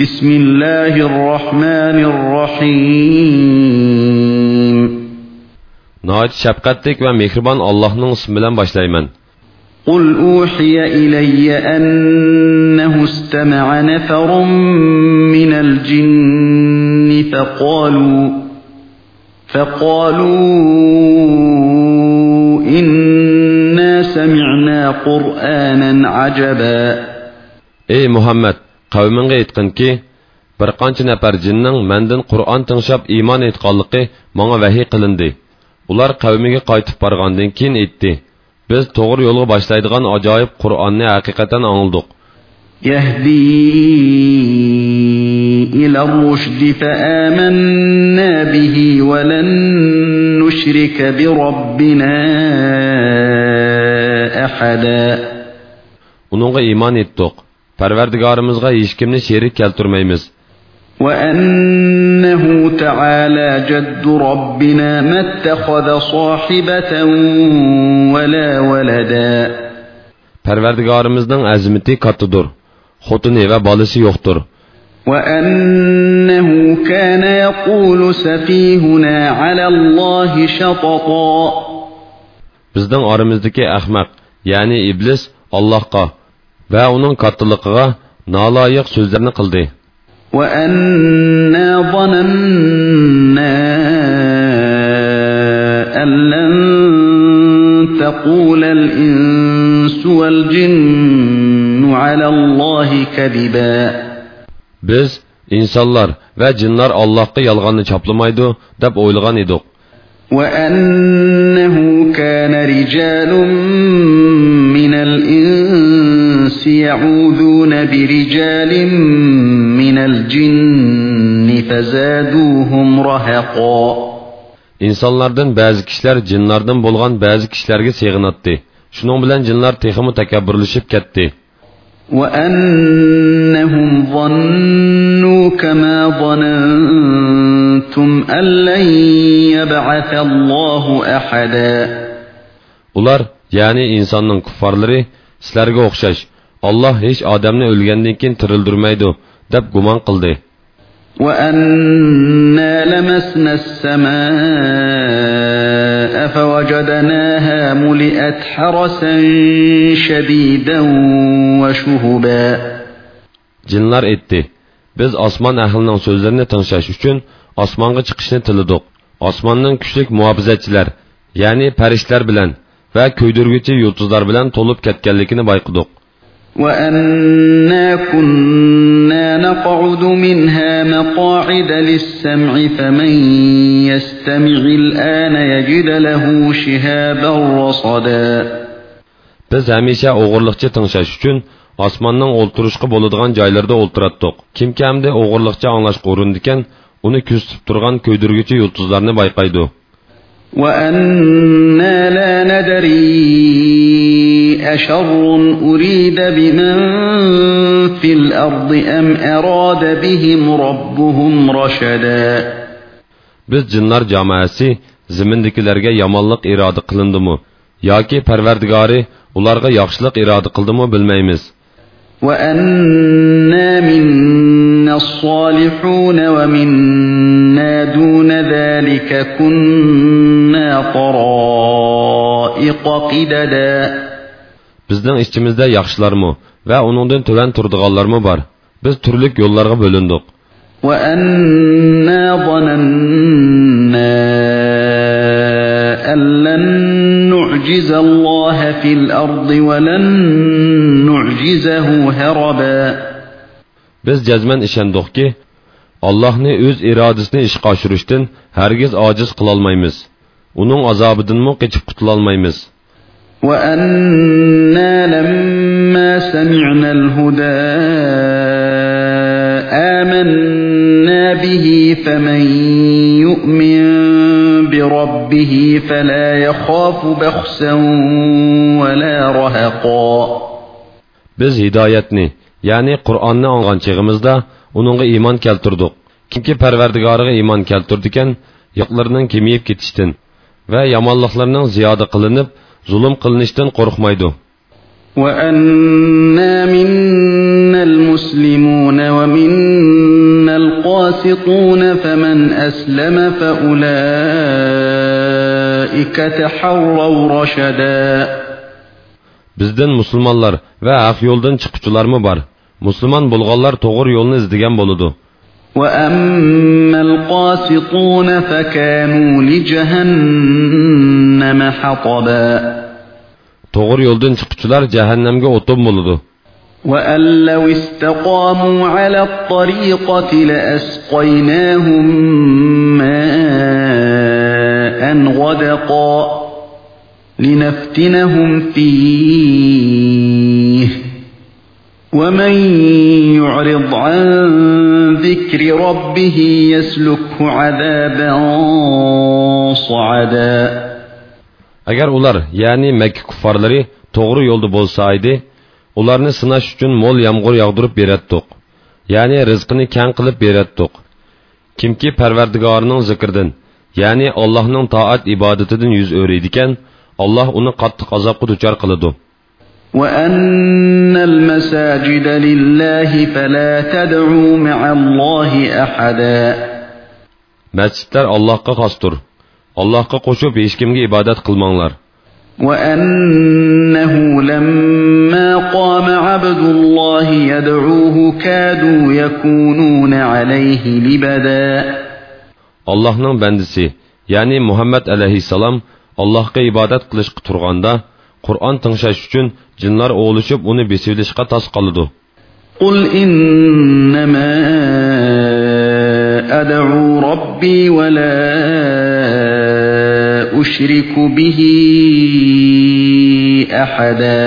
بسم الله الرحمن الرحيم şəfqətlik və mehriban Allah'ın ismi ilə başlayman. قل أوحي إلي أنه استمع نفر من الجن فقالوا فقالوا إنا سمعنا قرآنا عجبا Ey Muhammed, qavmingga aytqinki, bir qancha nafar jinning mendan Qur'on tinglab iymon etganligi menga vahiy qilindi. Ular qavmiga qaytib borgandan keyin aytdi: Biz to'g'ri yo'lga boshlaydigan ajoyib Qur'onni haqiqatan angladik. يهدي إلى الرشد فآمنا به ولن نشرك بربنا أحدا Uningga iymon etdik. Parvardigorimizga hech kimni sherik keltirmaymiz. وأنه تعالى جد ربنا ما اتخذ صاحبة ولا ولدا Parvardigorimizning azimati kattadir. Xotini va bolasi yo'qdir. وأنه كان يقول سفيهنا على الله شططا Bizning oramizdagi ahmaq, ya'ni iblis Allohga va uning kattaligiga noloyiq so'zlarni qildi. وأنا ظننا أن لن تقول الإنس والجن على الله كذبا Biz insonlar va jinlar Allohga yolg'onni choplamaydi deb o'ylagan edik. وأنه كان رجال من الإنس يعوذون برجال من الجن فزادوهم رهقا İnsanlardan ba'zi kishilar jinlardan bo'lgan ba'zi kishilarga seg'inatdi. Shuning bilan jinlar texmi takabburlashib ketdi. وأنهم ظنوا كما ظننتم أن لن يبعث الله أحدا Ular, ya'ni insonning kuffarlari sizlarga o'xshash Alloh hech odamni o'lgandan keyin tirildirmaydi deb gumon qildi. وأنا لمسنا السماء فوجدناها ملئت حرسا شديدا وشهبا Jinlar aytdi: Biz osmon ahlining so'zlarini tinglash uchun osmonga chiqishni tiladik. Osmonning kuchli muhofizatchilar, ya'ni farishtalar bilan va ko'ydirguchi yulduzlar bilan to'lib ketganligini bayqidik. وأنا كنا نقعد منها مقاعد للسمع فمن يستمع الآن يجد له شهابا رصدا Biz hamisha o'g'irliqcha tinglash uchun osmonning o'ltirishqa bo'ladigan joylarda o'ltiratdik. Kimki hamda o'g'irliqcha anglashga urindikan, uni kuzatib turgan ko'ydirguchi yulduzlarni bayqaydi. وأنا لا ندري أشر أريد بمن في الأرض أم أراد بهم ربهم رشدا Biz jinlar jamoasi zimindikilarga yomonlik iroda qilindimi yoki Parvardigori ularga yaxshilik iroda qildimi bilmaymiz. وأنا منا الصالحون ومنا دون ذلك كنا طرائق قددا Bizning ichimizda yaxshilarmi va uningdan tuvan turdiganlarmi bor. Biz turlik yo'llarga bo'lindik. وأنا ظننا أن لن نعجز الله في الأرض ولن نعجزه هربا Biz jazman ishondikki, Allohni o'z irodasini ishga oshirishdan hargiz ojiz qila olmaymiz. Uning azobidanmi qochib qutula olmaymiz. وأنا لما سمعنا الهدى آمنا به فمن يؤمن بربه فلا يخاف بخسا ولا رهقا Biz hidoyatni, ya'ni Qur'onni olgan chig'imizda uningga iymon keltirdik. Kimki Parvardigoriga iymon keltirdikan, yo'qlarining kemiyib ketishdan va yomonliklarning ziyoda qilinib, zulm qilinishdan qo'rqmaydi. وأنا منا المسلمون ومنا القاسطون فمن أسلم فأولئك تحروا رشدا Bizden musulmonlar va haq yo'ldan chiquvchilarmi bor. Musulmon bo'lganlar to'g'ri yo'lni izlagan bo'ladi. وأما القاسطون فكانوا لجهنم حطبا To'g'ri yo'ldan chiquvchilar jahannamga o'tin bo'ladi. وأن لو استقاموا على الطريقة لأسقيناهم ماء غدقا لنفتنهم فيه ومن يعرض عن ذكر ربه يسلكه عذابا صعدا agar ular ya'ni makka kuffarlari to'g'ri yo'lda bo'lsa edi ularni sinash uchun mo'l yomg'ir yog'dirib beratdiq ya'ni rizqini kang qilib beratdiq kimki parvardigorining zikridan ya'ni allohning toat ibodatidan yuz o'raydikan alloh uni qattiq azobga duchor qiladi وأن المساجد لله فلا تدعوا مع الله أحدا masjidlar allohga xosdir allohga qo'shib hech kimga ibodat qilmanglar وأنه لما قام عبد الله يدعوه كادوا يكونون عليه لبدا allohning bandisi ya'ni muhammad alayhissalom allohga ibodat qilishga turganda qur'on tingshash uchun jinlar o'g'lishib uni besilishga tos qoladi قل إنما أدعو ربي ولا أشرك به أحدا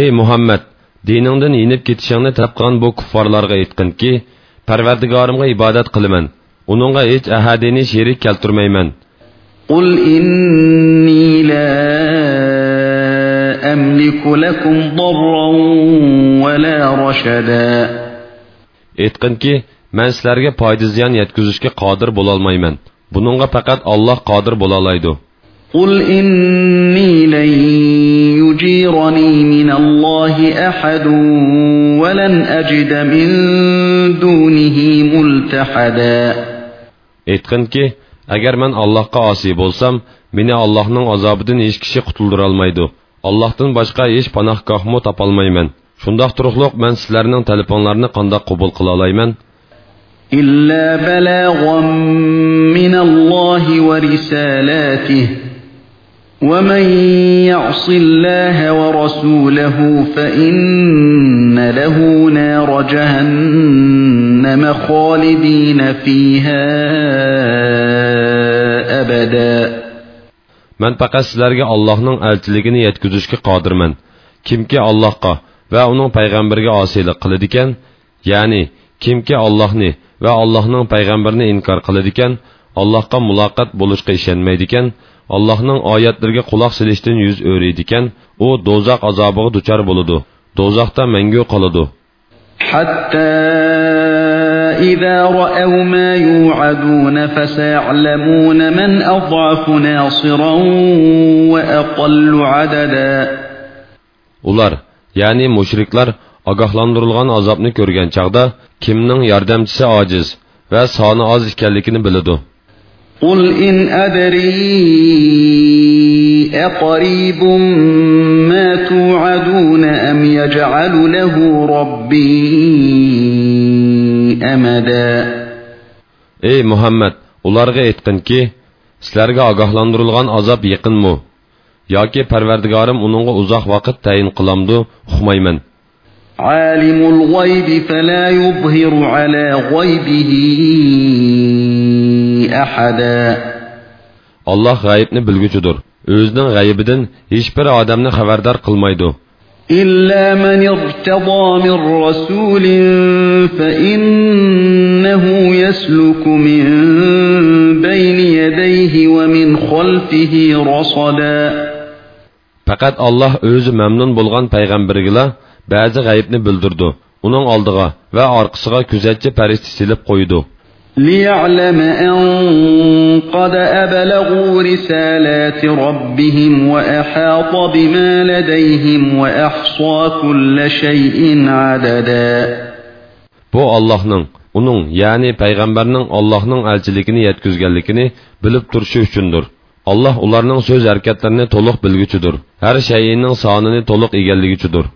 ey muhammad diningdan yinib ketishingni talab qilgan bu kuffarlarga aytqinki parvardigorimga ibodat qilaman uningga hech ahadini sherik keltirmayman قل إني لا أملك لكم ضرا ولا رشدا aytqinki man sizlarga foyda ziyon yetkazishga qodir bo'lolmayman buningga faqat olloh qodir bo'lolaydi قل إني لن يجيرني من الله أحد ولن أجد من دونه ملتحدا aytqinki agar man allohga osiy bo'lsam meni allohning azobidan hech kishi qutuldirolmaydi allohdan boshqa hech panohgohmu topolmayman shundoq turuqliq man sizlarning telefonlarini qandoq qabul qila olayman إلا بلاغا من الله ورسالاته ومن يعص الله ورسوله فإن له نار جهنم خالدين فيها أبدا man faqat sizlarga allohning elchiligini yetkazishga qodirman kimki allohga va uning payg'ambariga osiylik qiladigan ya'ni kimki allohni va allohning payg'ambarini inkor qiladigan allohga muloqot bo'lishga ishonmaydigan allohning oyatlariga quloq silishdan yuz o'raydigan u do'zax azobiga duchor bo'ladi do'zaxda mangu qoladi حتى إذا رأوا ما يوعدون فسيعلمون من أضعف ناصرا وأقل عددا ular ya'ni mushriklar ogohlantirilgan azobni ko'rgan chog'da kimning yordamchisi ojiz va soni oz ekanligini biladi قل إن أدري أقريب ما توعدون أم يجعل له ربي أمدا ey muhammad ularga aytqinki sizlarga ogohlantirilgan azob yaqinmi yoki parvardigorim uningga uzoq vaqt tayin qilamdu uqmayman عالم الغيب فلا يظهر على غيبه أحدا alloh g'ayibni bilguchidir o'zining g'ayibidan hech bir odamni xabardor qilmaydi إلا من ارتضى من رسول فإنه يسلك من بين يديه ومن خلفه رصدا faqat olloh o'zi mamnun bo'lgan payg'ambariga ba'zi g'ayibni bildirdi uning oldiga va orqasiga kuzatchi farishta silib qo'ydi ليعلم أن قد أبلغوا رسالات ربهم وأحاط بما لديهم وأحصى كل شيء عددا Bu Allah'ın, onun yani Peygamberinin Allah'ın elçilikini yetküzgenlikini bilip turşu üçündür. Allah onların söz hareketlerini toluq bilgüçüdür. Her şeyinin sanını toluq igelligüçüdür.